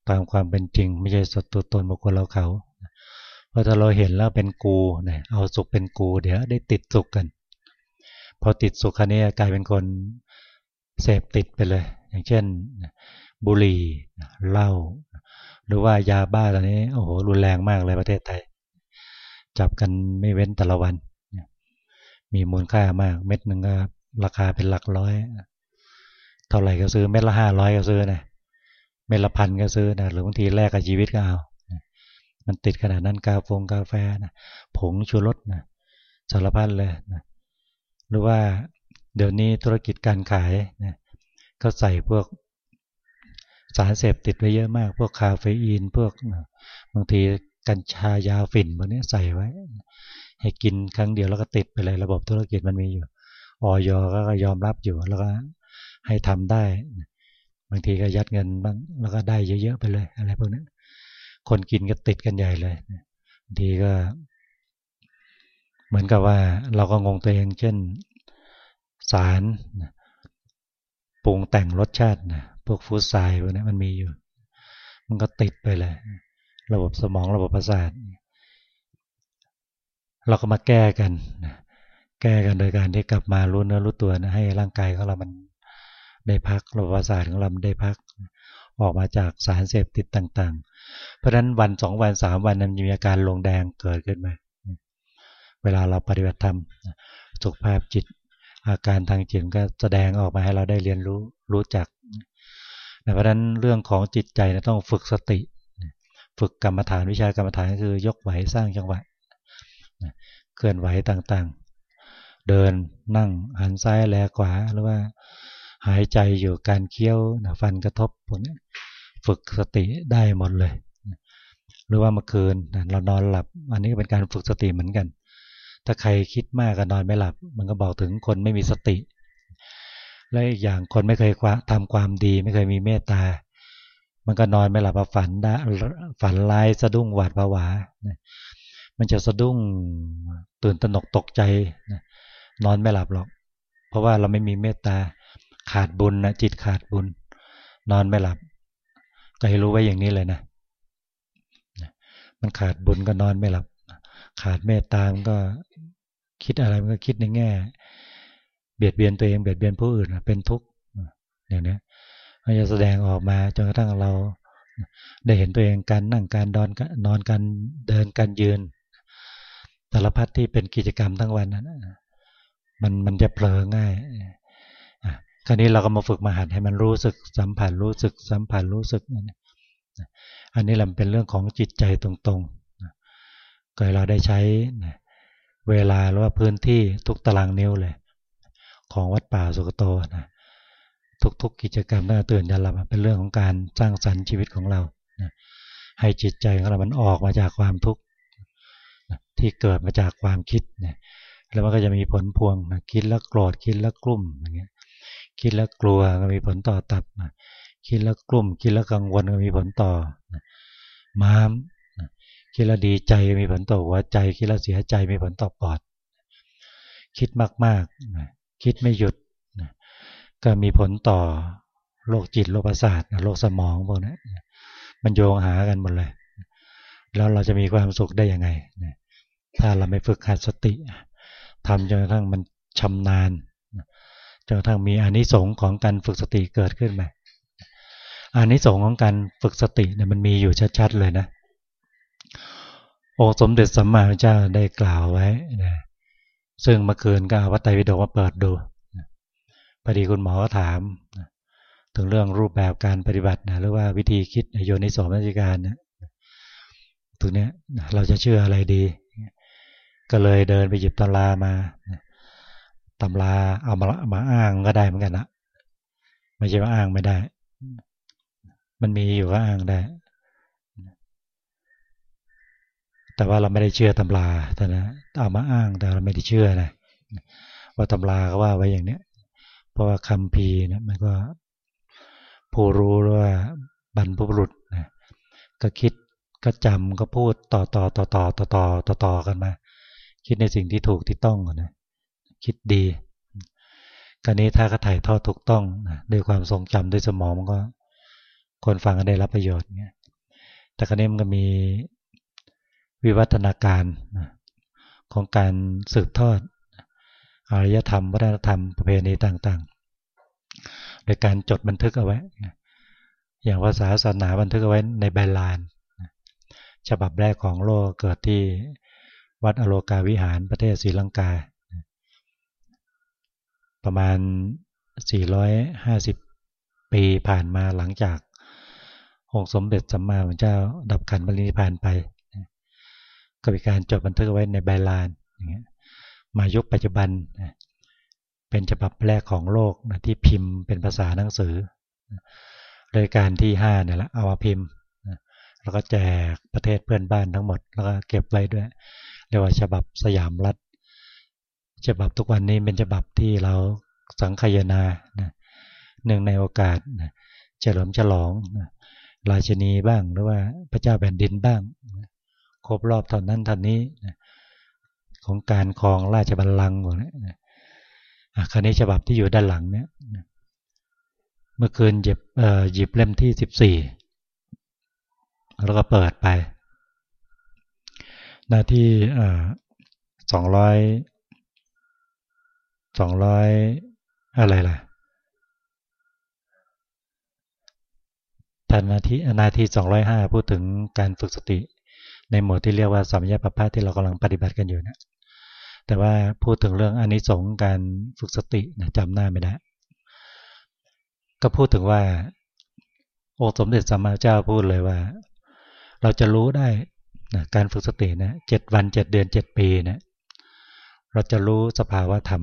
ตามความเป็นจริง ไม่ใช่สตัวตนบุคคลเราเขาเพราะถ้าเราเห็นแล้วเป็นกูเนี่ยเอาสุขเป็นกู เดี๋ยวได้ติดสุขกัน พอติดสุขคันนี้กลายเป็นคนเสพติดไปเลย อย่างเช่น บุหรี่เหล้าหรือว่ายาบ้าตอนนี้โอ้โหรุนแรงมากเลยประเทศไทย จับกันไม่เว้นแต่ละวัน มีมูลค่ามาก เม็ดหนึ่งก็ราคาเป็นหลักร้อย เท่าไหร่ก็ซื้อเม็ดละห้าร้อยก็ซื้อนะเม็ดละพันก็ซื้อนะหรือบางทีแลกกับชีวิตก็เอามันติดขนาดนั้นกาฟงกาแฟนะผงชูรสนะสารพัดเลยนะหรือว่าเดี๋ยวนี้ธุรกิจการขายนะก็ใส่พวกสารเสพติดไว้เยอะมาก พวกคาเฟอีนพวกบางทีกัญชายาฝิ่นพวกนี้ใส่ไว้ ให้กินครั้งเดียวแล้วก็ติดไปเลยระบบธุรกิจมันมีอยู่ออยก็ยอมรับอยู่แล้วก็ให้ทำได้ บางทีก็ยัดเงินบ้างแล้วก็ได้เยอะๆไปเลย อะไรพวกนี้คนกินก็ติดกันใหญ่เลยบางทีก็ เหมือนกับว่าเราก็งงตัวเองเช่นสารปรุงแต่งรสชาตินะพวกฟูดไซด์พวกนี้มันมีอยู่ มันก็ติดไปเลย ระบบสมองระบบประสาท เราก็มาแก้กันแก้กันโดยการที่กลับมารู้เนื้อรู้ตัวนะให้ร่างกายของเรามันได้พักระบบประสาทของเราได้พัก ออกมาจากสารเสพติดต่าง ๆ เพราะฉะนั้นวันสองวันสามวันนั้นมีอาการลงแดงเกิดขึ้นมา เวลาเราปฏิบัติธรรมสุขภาพจิต อาการทางจิตก็แสดงออกมาให้เราได้เรียนรู้รู้จัก เพราะฉะนั้นเรื่องของจิตใจนะต้องฝึกสติ ฝึกกรรมฐานวิชากรรมฐานก็คือยกไหวสร้างจังหวะ เคลื่อนไหวต่างๆ เดินนั่งหันซ้ายแลขวาหรือว่า หายใจอยู่การเคี้ยวฟันกระทบพวกนี้ฝึกสติได้หมดเลย หรือว่าเมื่อคืนเรานอนหลับ อันนี้เป็นการฝึกสติเหมือนกัน ถ้าใครคิดมากก็นอนไม่หลับ มันก็บอกถึงคนไม่มีสติ และอีกอย่างคนไม่เคยทำความดี ไม่เคยมีเมตตา มันก็นอนไม่หลับฝันได้ฝันร้ายสะดุ้งหวาดผวา มันจะสะดุ้งตื่นตระหนกตกใจนอนไม่หลับหรอก เพราะว่าเราไม่มีเมตตาขาดบุญนะจิตขาดบุญ นอนไม่หลับ ก็ให้รู้ไว้อย่างนี้เลยนะมันขาดบุญก็นอนไม่หลับ ขาดเมตตามันก็คิดอะไรมันก็คิดในแง่ เบียดเบียนตัวเองเบียดเบียนผู้อื่นเป็นทุกข์อย่างนี้มันจะแสดงออกมาจนกระทั่งเราได้เห็นตัวเองการนั่งการนอนนอนการเดินการยืน แต่ละพัดที่เป็นกิจกรรมทั้งวันนั้นมันมันจะเผลอง่ายคราวนี้เราก็มาฝึกมาหัดให้มันรู้สึกสัมผัสรู้สึกสัมผัสรู้สึกอันนี้แหละเป็นเรื่องของจิตใจตรงๆก็เราได้ใช้เวลาหรือว่าพื้นที่ทุกตารางนิ้วเลย ของวัดป่าสุกโตนะทุกๆกิจกรรมตั้งแต่ตื่นยันหลับเป็นเรื่องของการสร้างสรรค์ชีวิตของเรานะให้จิตใจของเรามันออกมาจากความทุกข์ ที่เกิดมาจากความคิดเนะแล้วมันก็จะมีผลพวงนะคิดแล้วโกรธคิดแล้วกลุ่มอย่างเงี้ยคิดแล้วกลัวก็มีผลต่อตับนะคิดแล้วกลุ่ม คิดแล้วกังวลก็มีผลต่อม้ามคิดแล้วดีใจมีผลต่อหัวใจ คิดแล้วเสียใจมีผลต่อปอด คิดมากๆคิดไม่หยุดก็มีผลต่อโรคจิตโรคประสาทโรคสมองพวกนี้มันโยงหากันหมดเลย แล้วเราจะมีความสุขได้ยังไง ถ้าเราไม่ฝึกหัดสติทำจนกระทั่งมันชำนาญจนกระทั่งมีอานิสงส์ของการฝึกสติเกิดขึ้นมาอานิสงส์ของการฝึกสติเนี่ยมันมีอยู่ชัดๆเลยนะองค์สมเด็จสัมมาสัมพุทธเจ้าได้กล่าวไว้นะซึ่งเมื่อคืนก็เอาวัตไตรปิฎกมาเปิดดูพอดีคุณหมอก็ถาม ถึงเรื่องรูปแบบการปฏิบัตินะหรือว่าวิธีคิดโยนิสมนัจิการนะตรงนี้เราจะเชื่ออะไรดี ก็เลยเดินไปหยิบตำรามาตำราเอามามาอ้างก็ได้เหมือนกันนะไม่ใช่ว่าอ้างไม่ได้ มันมีอยู่ก็อ้างได้ แต่ว่าเราไม่ได้เชื่อตำราแต่นะเอามาอ้างแต่เราไม่ได้เชื่อนะว่าตำราก็ว่าไว้อย่างเนี้ย เพราะว่าคำพีนะมันก็ผู้รู้ว่าบรรพบุรุษนะก็คิดก็จำก็พูดต่อต่อต่อต่อต่อต่อต่อต่อกันมา คิดในสิ่งที่ถูกที่ต้องนะคิดดีการนี้ถ้าเขาถ่ายทอดถูกต้องนะด้วยความทรงจำด้วยสมองมันก็ คนฟังก็ได้รับประโยชน์เนี่ยแต่ครั้นี้มันก็มีวิวัฒนาการของการสืบทอดอารยธรรมวัฒนธรรมประเพณีต่างๆ โดยการจดบันทึกเอาไว้ อย่างภาษาศาสนาบันทึกเอาไว้ในใบลานฉบับแรกของโลกเกิดที่ วัดอโลกาวิหารประเทศศรีลังกา ประมาณ 450 ปีผ่านมาหลังจากองค์สมเด็จสัมมาสัมพุทธเจ้าดับขันบรินิพานไป ก็มีการจดบันทึกไว้ในใบลานมายุคปัจจุบัน เป็นฉบับแรกของโลกนะที่พิมพ์เป็นภาษาหนังสือโดยการที่ห้าเนี่ยละเอามาพิมพ์แล้วก็แจกประเทศเพื่อนบ้านทั้งหมด แล้วก็เก็บไว้ด้วย รียกว่าฉบับสยามรัฐ ฉบับทุกวันนี้เป็นฉบับที่เราสังคายนานะเนื่องในโอกาสนะเฉลิมฉลองนะราชนีบ้างหรือว่าพระเจ้าแผ่นดินบ้างครบรอบตอนนั้นท่านนี้นะของการครองราชบัลลังก์ของนี้คราวนี้ฉบับที่อยู่ด้านหลังเนี่ยเมื่อคืนหยิบหยิบเล่มที่สิบสี่แล้วก็เปิดไป หน้าที่สองร้อยสองร้อยอะไรล่ะทันนาทีนาทีสองร้อยห้าพูดถึงการฝึกสติ ในหมวดที่เรียกว่าสัมยาปภาที่เรากำลังปฏิบัติกันอยู่นะแต่ว่าพูดถึงเรื่องอนิสงส์การฝึกสตินะจำหน้าไม่ได้ ก็พูดถึงว่า โอสมเด็จสัมมาเจ้าพูดเลยว่า เราจะรู้ได้ นะการฝึกสตินะเจ็ดวันเจ็ดเดือนเจ็ดปีนะเราจะรู้สภาวะธรรม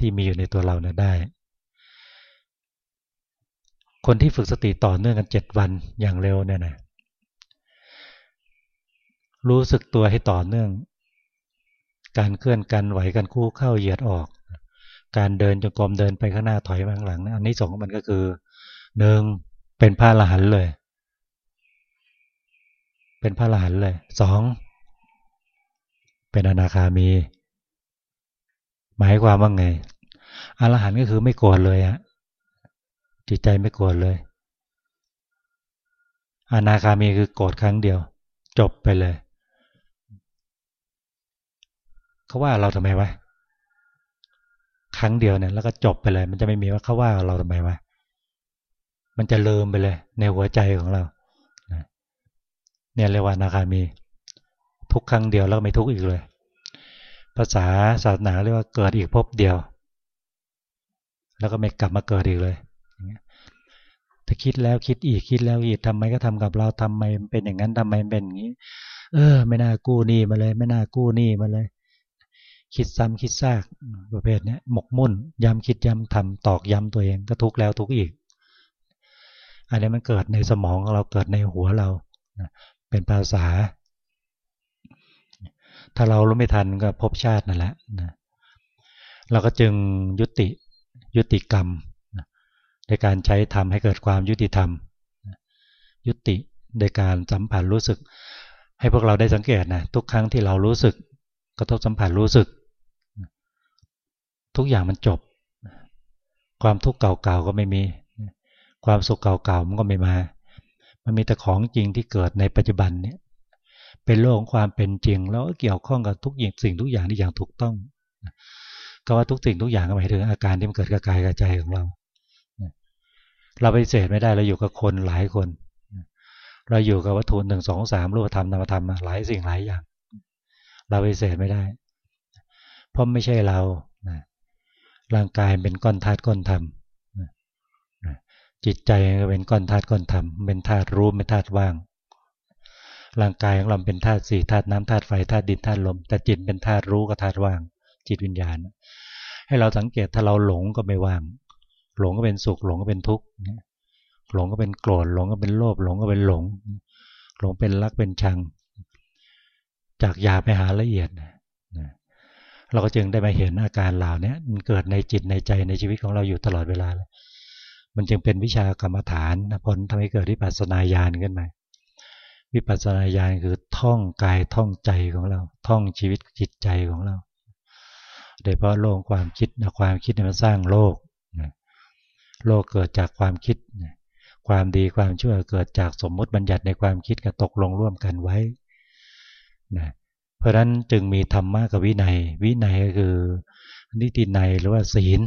ที่มีอยู่ในตัวเรานะได้ คนที่ฝึกสติต่อเนื่องกันเจ็ดวันอย่างเร็วเนี่ยนะรู้สึกตัวให้ต่อเนื่อง การเคลื่อนกันไหวกันคู่เข้าเหยียดออก การเดินจงกรมเดินไปข้างหน้าถอยมาข้างหลังอันนี้สองมันก็คือหนึ่งเป็นพระละหันเลย เป็นพระละหันเลยสองเป็นอนาคามี หมายความว่าไงอรหันต์ก็คือไม่โกรธเลยอะจิตใจไม่โกรธเลย อนาคามีคือโกรธครั้งเดียว จบไปเลยเขาว่าเราทำไมวะครั้งเดียวเนี่ยแล้วก็จบไปเลย มันจะไม่มีว่าเขาว่าเราทำไมวะมันจะเลิมไปเลย ในหัวใจของเรา เนี่ยเรียกว่านาคามี ทุกครั้งเดียวแล้วไม่ทุกอีกเลย ภาษาศาสนาเรียกว่าเกิดอีกพบเดียว แล้วก็ไม่กลับมาเกิดอีกเลยถ้าคิดแล้วคิดอีกคิดแล้วอีกทำไมก็ทำกับเราทำไมเป็นอย่างนั้นทำไมเป็นอย่างนี้ เออ ไม่น่ากู้หนี้มาเลย ไม่น่ากู้หนี้มาเลย คิดซ้ำคิดซากประเภทนี้หมกมุ่นย้ำคิดย้ำทำตอกย้ำตัวเองก็ทุกแล้วทุกอีกอันนี้มันเกิดในสมองของเราเกิดในหัวเรา เป็นภาษา ถ้าเรารู้ไม่ทันก็พบชาตินั่นแหละนะเราก็จึงยุติยุติกรรมในการใช้ทำให้เกิดความยุติธรรม ยุติโดยการสัมผัสรู้สึก ให้พวกเราได้สังเกตนะทุกครั้งที่เรารู้สึกกระทบสัมผัสรู้สึก ทุกอย่างมันจบ ความทุกข์เก่าๆก็ไม่มี ความสุขเก่าๆมันก็ไม่มา มันมีแต่ของจริงที่เกิดในปัจจุบันเนี่ย เป็นโลกของความเป็นจริง แล้วก็เกี่ยวข้องกับทุกอย่างสิ่งทุกอย่างที่อย่างถูกต้องก็ว่าทุกสิ่งทุกอย่างก็หมายถึงอาการที่มันเกิดกับกายกับใจของเรา เราไปเสดไม่ได้เราอยู่กับคนหลายคน เราอยู่กับวัตถุหนึ่งสองสามรูปธรรมนามธรรมหลายสิ่งหลายอย่าง เราไปเสดไม่ได้ เพราะไม่ใช่เราร่างกายเป็นก้อนธาตุก้อนธรรม จิตใจก็เป็นก้อนธาตุก้อนธรรมเป็นธาตุรู้เป็นธาตุว่าง ร่างกายของเราเป็นธาตุสี่ธาตุน้ำธาตุไฟธาตุดินธาตุลม แต่จิตเป็นธาตุรู้กับธาตุว่าง จิตวิญญาณ ให้เราสังเกตถ้าเราหลงก็ไม่ว่าง หลงก็เป็นสุขหลงก็เป็นทุกข์หลงก็เป็นโกรธหลงก็เป็นโลภหลงก็เป็นหลง หลงเป็นรักเป็นชัง จากยาไปหาละเอียดเราก็จึงได้มาเห็นอาการเหล่านี้มันเกิดในจิตในใจในชีวิตของเราอยู่ตลอดเวลาเลย มันจึงเป็นวิชากรรมฐานผลทำให้เกิดวิปัสสนาญาณขึ้นมาวิปัสสนาญาณคือท่องกายท่องใจของเรา ท่องชีวิตจิตใจของเรา โดยเพราะโลกความคิดนะความคิดมันสร้างโลก โลกเกิดจากความคิด ความดีความชั่วเกิดจากสมมุติบัญญัติในความคิดกับตกลงร่วมกันไว้นะเพราะฉะนั้นจึงมีธรรมะกับวินัย วินัยก็คือนิตินัยหรือว่าศีล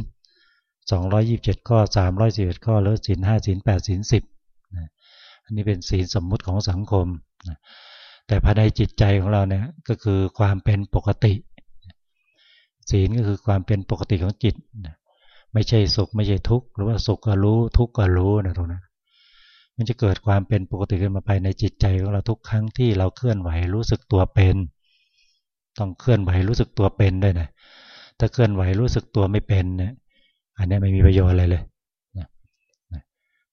สองร้อยยิบเจ็ดข้อสามร้อยสิบเอ็ดข้อแล้วศีลห้าศีลแปดศีลสิบอันนี้เป็นศีลสมมุติของสังคมแต่ภายในจิตใจของเราเนี่ยก็คือความเป็นปกติ ศีลก็คือความเป็นปกติของจิตไม่ใช่สุขไม่ใช่ทุกข์หรือว่าสุขก็รู้ทุกข์ก็รู้นะตรงนั้นมันจะเกิดความเป็นปกติขึ้นมาภายในจิตใจของเราทุกครั้งที่เราเคลื่อนไหวรู้สึกตัวเป็น ต้องเคลื่อนไหวรู้สึกตัวเป็นด้วยนะถ้าเคลื่อนไหวรู้สึกตัวไม่เป็นเนี่ย อันนี้ไม่มีประโยชน์อะไรเลยนะ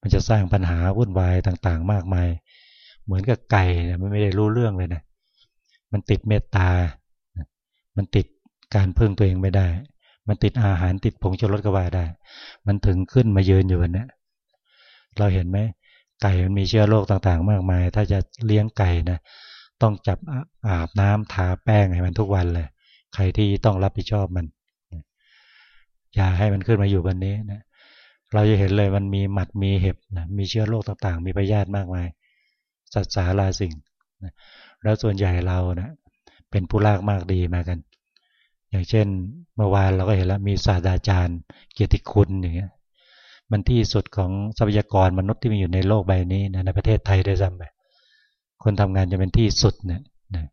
มันจะสร้างปัญหาวุ่นวายต่างๆ มากมาย เหมือนกับไก่นี่ยมันไม่ได้รู้เรื่องเลยนะมันติดเมตตา มันติดการพึ่งตัวเองไม่ได้ มันติดอาหารติดผงชูรสก็ว่าได้ มันถึงขึ้นมาเยืนอยู่วันนี้เราเห็นไหมไก่มันมีเชื้อโรคต่างๆ มากมาย ถ้าจะเลี้ยงไก่นะต้องจับอาบน้ำทาแป้งให้มันทุกวันเลย ใครที่ต้องรับผิดชอบมัน อย่าให้มันขึ้นมาอยู่วันนี้นะเราจะเห็นเลยมันมีหมัดมีเห็บนะมีเชื้อโรคต่างๆ มีพยาธิมากมายสัตว์สาราสิ่งนะแล้วส่วนใหญ่เรานะเป็นผู้ลากมากดีมากัน อย่างเช่นเมื่อวานเราก็เห็นแล้วมีศาสตราจารย์ เกียรติคุณอย่างเงี้ยมันที่สุดของทรัพยากรมนุษย์ที่มีอยู่ในโลกใบนี้นะในประเทศไทยด้วยซ้ำไปคนทำงานจะเป็นที่สุดเนี่ยนะ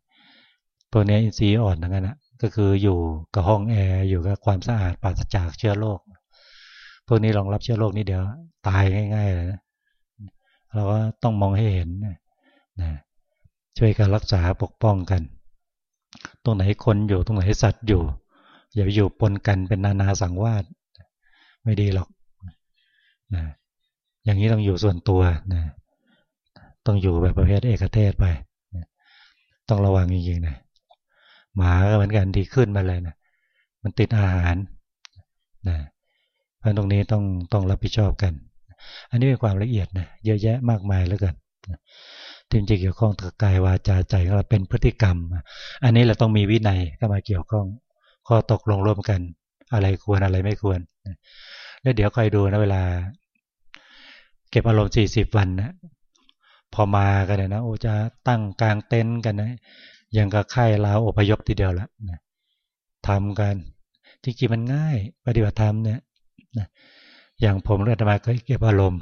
พวนี้อินทรีย์อ่อนทั้งนั้นนะ ก็คืออยู่กับห้องแอร์อยู่กับความสะอาดปราศจากเชื้อโรคพวกนี้รองรับเชื้อโรคนี้เดี๋ยวตายง่ายๆเลยนะเราก็ต้องมองให้เห็นนะช่วยกันรักษาปกป้องกัน ตรงไหนคนอยู่ตรงไหนสัตว์อยู่ อย่าไปอยู่ปนกันเป็นนานาสังวาสไม่ดีหรอกนะอย่างนี้ต้องอยู่ส่วนตัวนะต้องอยู่แบบประเภทเอกเทศไปนะต้องระวังจริงๆนะ หมาก็เหมือนกันที่ขึ้นมาเลยนะมันติดอาหารนะเพราะตรงนี้ต้องต้องรับผิดชอบกัน อันนี้เป็นความละเอียดนะเยอะแยะมากมายแล้วกันที่จะเกี่ยวข้องกับกายวาจาใจของเราเป็นพฤติกรรม อันนี้เราต้องมีวินัยเข้ามาเกี่ยวข้องข้อตกลงร่วมกัน อะไรควรอะไรไม่ควร แล้วเดี๋ยวคอยดูนะเวลา เก็บอารมณ์สี่สิบวันนะพอมากันนะโอ้จะตั้งกลางเต็นท์กันนะ ยังกับค่ายลาวอพยพทีเดียวละนะทำกันจริงๆมันง่าย ปฏิบัติธรรมเนี่ยนะอย่างผมเรื่องธรรมาเคยเก็บอารมณ์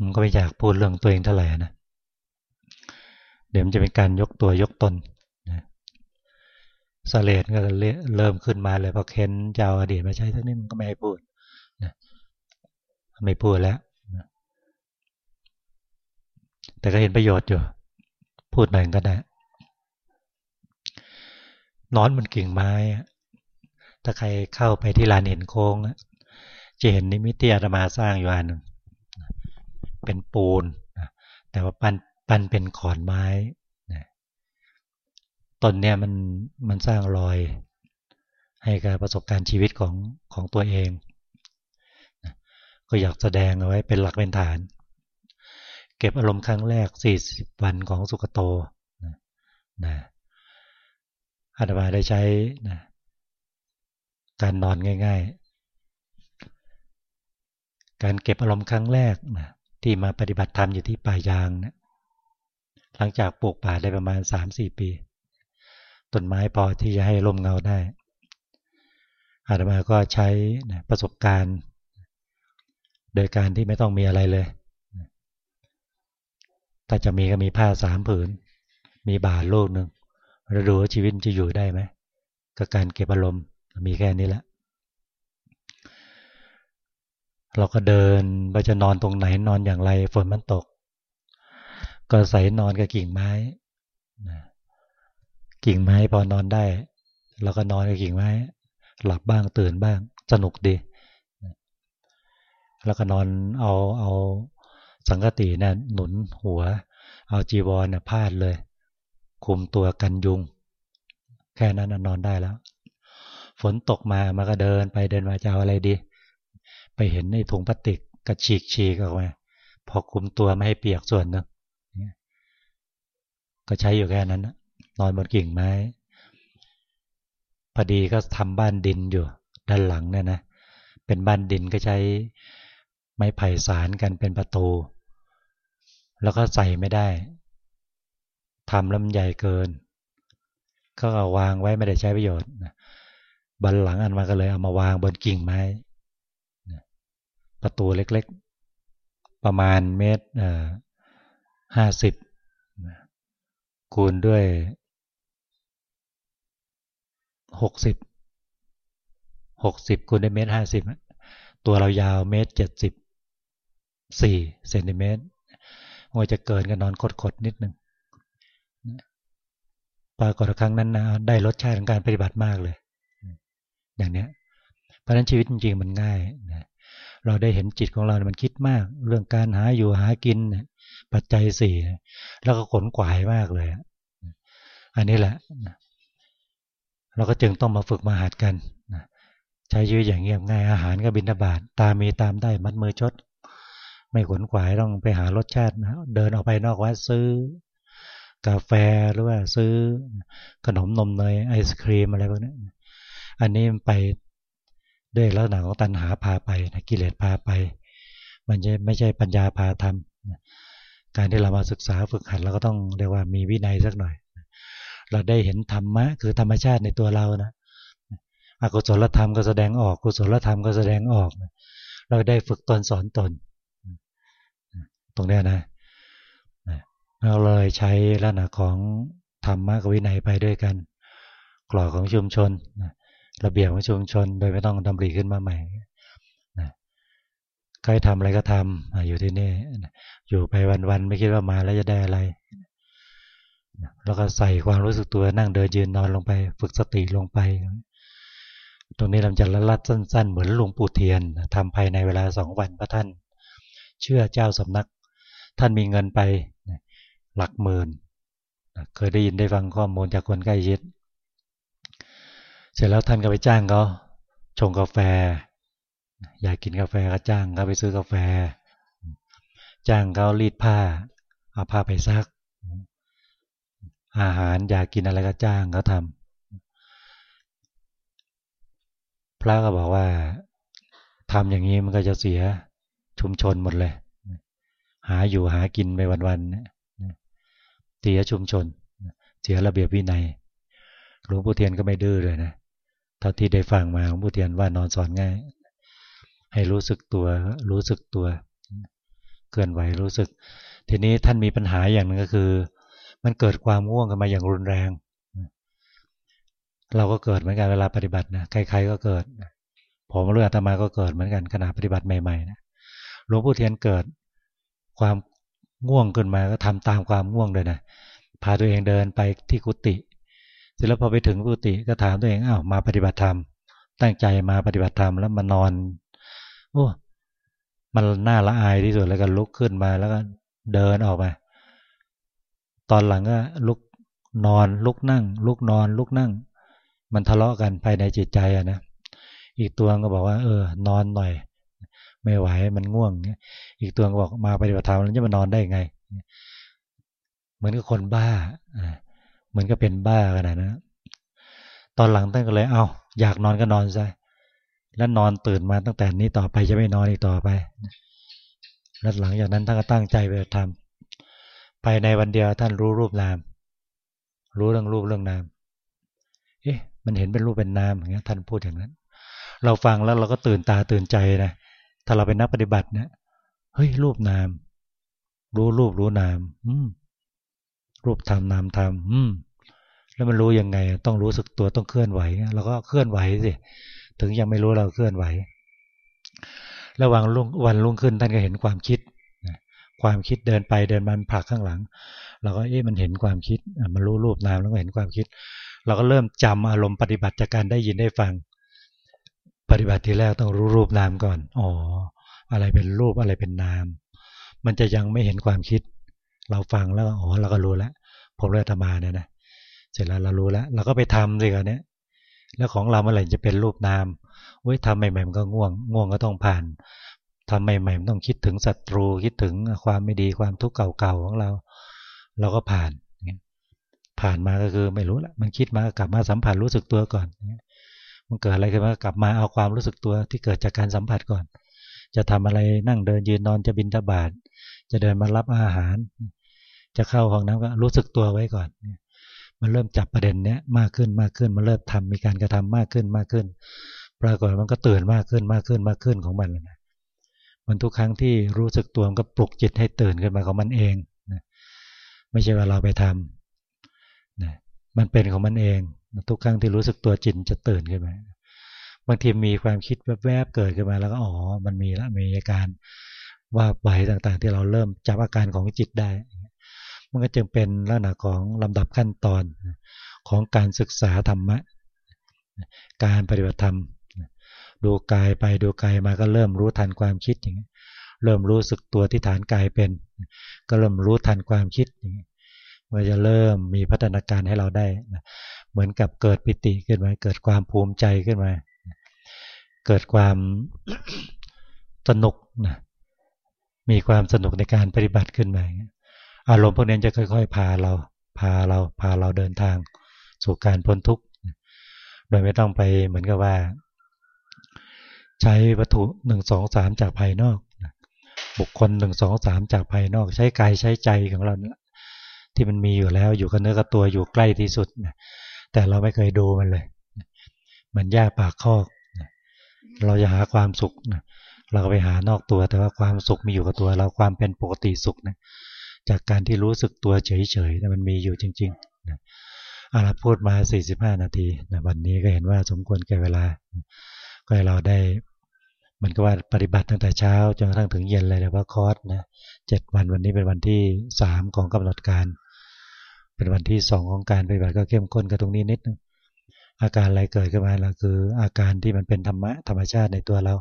มันก็ไม่อยากพูดเรื่องตัวเองเท่าไหร่นะ เดี๋ยวมันจะเป็นการยกตัวยกตนสเลดก็เริ่มขึ้นมาเลยพอเค้นจะเอาอดีตมาใช้ทั้งนี้มันก็ไม่ให้พูดนะไม่พูดแล้ว แต่ก็เห็นประโยชน์อยู่ พูดหน่อยก็ได้นอนมันกิ่งไม้ถ้าใครเข้าไปที่ลานเห็นโค้งจะเห็นนิมิตที่อาตมาสร้างอยู่อันหนึ่งเป็นปูนแต่ว่าปั้นปั้นเป็นขอนไม้ตนเนี่ยมันมันสร้างรอย ให้กับประสบการณ์ชีวิตของของตัวเอง ก็อยากแสดงเอาไว้เป็นหลักเป็นฐาน เก็บอารมณ์ครั้งแรก 40 วันของสุกโตนะอาตมาได้ใช้นะการนอนง่าย ๆ การเก็บอารมณ์ครั้งแรกนะที่มาปฏิบัติธรรมอยู่ที่ป่ายางนะหลังจากปลูกป่าได้ประมาณ 3-4 ปีต้นไม้พอที่จะให้ร่มเงาได้ อาตมาก็ใช้ประสบการณ์ โดยการที่ไม่ต้องมีอะไรเลย ถ้าจะมีก็มีผ้าสามผืน มีบาทโลกหนึ่งเราดูว่าชีวิตจะอยู่ได้ไหมกับการเก็บอารมณ์มีแค่นี้แหละเราก็เดินว่าจะนอนตรงไหนนอนอย่างไรฝนมันตก ก็ใส่นอนกับกิ่งไม้กิ่งไม้พอนอนได้เราก็นอนกับกิ่งไม้ หลับบ้างตื่นบ้าง สนุกดี แล้วก็นอนเอาเอา สังกตินะ่ะหนุนหัว เอาจีวรเนี่ยพาดเลย คุมตัวกันยุง แค่นั้นนอนได้แล้ว ฝนตกมามาก็เดินไปเดินมาจะเอาอะไรดี ไปเห็นในถุงพลาสติกกระฉีกฉีกออกมาพอคุมตัวไม่ให้เปียกส่วนนึงก็ใช้อยู่แค่นั้นนะนอนบนกิ่งไม้พอดีก็ทำบ้านดินอยู่ ด้านหลังเนี่ยนะเป็นบ้านดินก็ใช้ไม้ไผ่สารกันเป็นประตู แล้วก็ใส่ไม่ได้ทำแล้วมันใหญ่เกิน ก็เอาวางไว้ไม่ได้ใช้ประโยชน์บันหลังอันมาก็เลยเอามาวางบนกิ่งไม้ประตูเล็กๆ ประมาณเมตรห้าสิบคูณด้วยหกสิบหกสิบคูณด้วยเมตรห้าสิบตัวเรายาวเมตรเจ็ดสิบสี่เซนติเมตร ว่าจะเกินกันนอนกดๆนิดนึงปรากฏครั้งนั้นนะได้รสชาติของการปฏิบัติมากเลย อย่างเนี้ย เพราะนั้นชีวิตจริงๆมันง่ายนะเราได้เห็นจิตของเรา มันคิดมาก เรื่องการหาอยู่หากิน ปัจจัยสี่ แล้วก็ขนขวายมากเลย อันนี้แหละ เราก็จึงต้องมาฝึกมาหัดกัน ใช้ชีวิตอย่างเงียบง่าย อาหารก็บินทบาทตามีตามได้ มัดมือชด ไม่ขนขวายต้องไปหารสชาตินะเดินออกไปนอกวัดซื้อ กาแฟหรือว่าซื้อขนมนมเนยไอศครีมอะไรพวกนี้อันนี้ไปด้วยลักษณะของตัณหาพาไปนะกิเลสพาไป มันจะไม่ใช่ปัญญาพาทำการที่เรามาศึกษาฝึกหัดเราก็ต้องเรียกว่ามีวินัยสักหน่อย เราได้เห็นธรรมะคือธรรมชาติในตัวเรานะอกุศลธรรมก็แสดงออกกุศลธรรมก็แสดงออก เราได้ฝึกตนสอนตน ตรงนี้นะเราเลยใช้ลักษณะของธรรมะกับวินัยไปด้วยกัน กรอบของชุมชนระเบียบของชุมชน โดยไม่ต้องดำริขึ้นมาใหม่ใครทำอะไรก็ทำอยู่ที่นี่อยู่ไปวันๆไม่คิดว่ามาแล้วจะได้อะไรแล้วก็ใส่ความรู้สึกตัวนั่งเดินยืนนอนลงไป ฝึกสติลงไป ตรงนี้เราจะละลัดสั้น ๆ เหมือนหลวงปู่เทียนทำภายในเวลาสองวันพระท่าน เชื่อเจ้าสำนัก ท่านมีเงินไปหลักหมื่น เคยได้ยินได้ฟังข้อมูลจากคนใกล้ชิด เสร็จแล้วท่านก็ไปจ้างเขาชงกาแฟ อยากกินกาแฟก็จ้างเขาไปซื้อกาแฟ จ้างเขารีดผ้า เอาผ้าไปซัก อาหารอยากกินอะไรก็จ้างเขาทำพระก็บอกว่าทำอย่างนี้มันก็จะเสียชุมชนหมดเลย หาอยู่หากินไปวันๆเสียชุมชน เสียระเบียบวินัยหลวงปู่เทียนก็ไม่ดื้อเลยนะเท่าที่ได้ฟังมาหลวงปู่เทียนว่านอนสอนง่าย ให้รู้สึกตัว รู้สึกตัวเคลื่อนไหวรู้สึก ทีนี้ท่านมีปัญหาอย่างหนึ่งก็คือ มันเกิดความง่วงกันมาอย่างรุนแรง เราก็เกิดเหมือนกันเวลาปฏิบัตินะใครๆก็เกิดผมเรืออาตมาก็เกิดเหมือนกันขณะปฏิบัติใหม่ๆนะหลวงปู่เทียนเกิด ความง่วงขึ้นมาก็ทำตามความง่วงเลยนะพาตัวเองเดินไปที่กุฏิเสร็จแล้วพอไปถึงกุฏิก็ถามตัวเองอ้าวมาปฏิบัติธรรม ตั้งใจมาปฏิบัติธรรมแล้วมานอนโอ้มันน่าละอายที่สุดแล้วก็ลุกขึ้นมาแล้วก็เดินออกมา ตอนหลังก็ลุกนอนลุกนั่ง ลุกนอนลุกนั่ง มันทะเลาะกันภายในจิตใจอะนะอีกตัวก็บอกว่า เออ นอนหน่อย ไม่ไหวมันง่วงเนี่ยอีกตัวก็บอกมาปฏิบัติธรรมแล้วจะมานอนได้ไงเหมือนกับคนบ้าเหมือนกับเป็นบ้าขนาดนั้นตอนหลังตั้งก็เลยเอาอยากนอนก็นอนซะแล้วนอนตื่นมาตั้งแต่นี้ต่อไปจะไม่นอนอีกต่อไปแล้วหลังจากนั้นท่านก็ตั้งใจไปทำภายในวันเดียวท่านรู้รูปนาม รู้เรื่องรูปเรื่องนาม เอ๊ะ มันเห็นเป็นรูปเป็นนามอย่างเงี้ยท่านพูดอย่างนั้น เราฟังแล้วเราก็ตื่นตาตื่นใจนะ ถ้าเราเป็นนักปฏิบัติเนี่ยเฮ้ยรูปนาม รู้รูปรู้นาม อืม รูปธรรมนามธรรมอืม แล้วมันรู้ยังไง ต้องรู้สึกตัวต้องเคลื่อนไหวเราก็เคลื่อนไหวสิถึงยังไม่รู้เราเคลื่อนไหว ระหว่างวันรุ่งขึ้นท่านก็เห็นความคิดความคิดเดินไปเดินมาผลักข้างหลัง เราก็เอ๊ะมันเห็นความคิดมันรู้รูปนามแล้วก็เห็นความคิด เราก็เริ่มจำอารมณ์ปฏิบัติจากการได้ยินได้ฟัง ปฏิบัติทีแรกต้องรู้รูปนามก่อน อ๋อ อะไรเป็นรูปอะไรเป็นนาม มันจะยังไม่เห็นความคิด เราฟังแล้วอ๋อเราก็รู้แล้ว ผมเลือกธรรมาเนี่ยนะ เสร็จแล้วเรารู้แล้ว เราก็ไปทำสิกันเนี้ยแล้วของเราเมื่อไหร่จะเป็นรูปนามเว้ยทำใหม่ๆมันก็ง่วง ง่วงก็ต้องผ่านทำใหม่ๆมันต้องคิดถึงศัตรู คิดถึงความไม่ดีความทุกข์เก่าๆของเรา เราก็ผ่าน ผ่านมาก็คือไม่รู้ละ มันคิดมากลับมาสัมผัสรู้สึกตัวก่อน มันเกิดอะไรขึ้นมากลับมาเอาความรู้สึกตัวที่เกิดจากการสัมผัสก่อน จะทำอะไรนั่งเดินยืนนอนจะบินทบาทจะเดินมารับอาหาร จะเข้าห้องน้ำก็รู้สึกตัวไว้ก่อน มันเริ่มจับประเด็นเนี้ยมากขึ้นมากขึ้นมันเริ่มทำมีการกระทำมากขึ้นมากขึ้น ปรากฏมันก็ตื่นมากขึ้นมากขึ้นมากขึ้นของมันนะมันทุกครั้งที่รู้สึกตัวมันก็ปลุกจิตให้ตื่นขึ้นมาของมันเองนะไม่ใช่ว่าเราไปทำนะมันเป็นของมันเอง ทุกครั้งที่รู้สึกตัวจิตจะตื่นขึ้นมาบางทีมีความคิดแวบๆเกิดขึ้นมาแล้วก็อ๋อมันมีละมีอาการว่าไหวต่างๆ ที่เราเริ่มจับอาการของจิตได้ มันก็จึงเป็นลักษณะของลำดับขั้นตอนของการศึกษาธรรมะ การปฏิบัติธรรม ดูกายไปดูกายมาก็เริ่มรู้ทันความคิดอย่างนี้เริ่มรู้สึกตัวที่ฐานกายเป็น ก็เริ่มรู้ทันความคิดอย่างนี้มันจะเริ่มมีพัฒนาการให้เราได้ เหมือนกับเกิดปิติขึ้นมา เกิดความภูมิใจขึ้นมา เกิดความสนุกนะมีความสนุกในการปฏิบัติขึ้นมาอารมณ์พวกนี้จะค่อย ๆ พาเรา พาเราพาเราเดินทาง สู่การพ้นทุกข์โดยไม่ต้องไปเหมือนกับว่า ใช้วัตถุหนึ่งสองสามจากภายนอกบุคคลหนึ่งสองสามจากภายนอก ใช้กายใช้ใจของเราที่มันมีอยู่แล้วอยู่กับเนื้อกับตัวอยู่ใกล้ที่สุด แต่เราไม่เคยดูมันเลยมือนหญ้าปากคอก เราจะหาความสุขเราก็ไปหานอกตัว แต่ว่าความสุขมีอยู่กับตัว เราความเป็นปกติสุขนะ จากการที่รู้สึกตัวเฉยๆมันมีอยู่จริงๆนะอาราพูดมา 45 นาทีนะวันนี้ก็เห็นว่าสมควรแก่เวลา ก็ให้เราได้มันก็ว่าปฏิบัติตั้งแต่เช้าจนกระทั่งถึงเย็นเลยแต่ว่าคอร์สนะเจ็ดวันวันนี้เป็นวันที่สามของกำหนดการ เป็นวันที่สองของการปฏิบัติก็เข้มข้นกับตรงนี้นิดนึงอาการอะไรเกิดขึ้นมาเราคืออาการที่มันเป็นธรรมะธรรมชาติในตัวเรา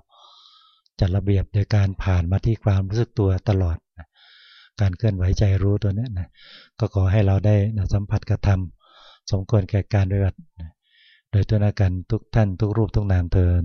จัดระเบียบโดยการผ่านมาที่ความรู้สึกตัวตลอดการเคลื่อนไหวใจรู้ตัวนี้นะก็ขอให้เราได้สัมผัสกระทำสมควรแก่การปฏิบัติโดยตัวนาการทุกท่านทุกรูปทุกนามเทิน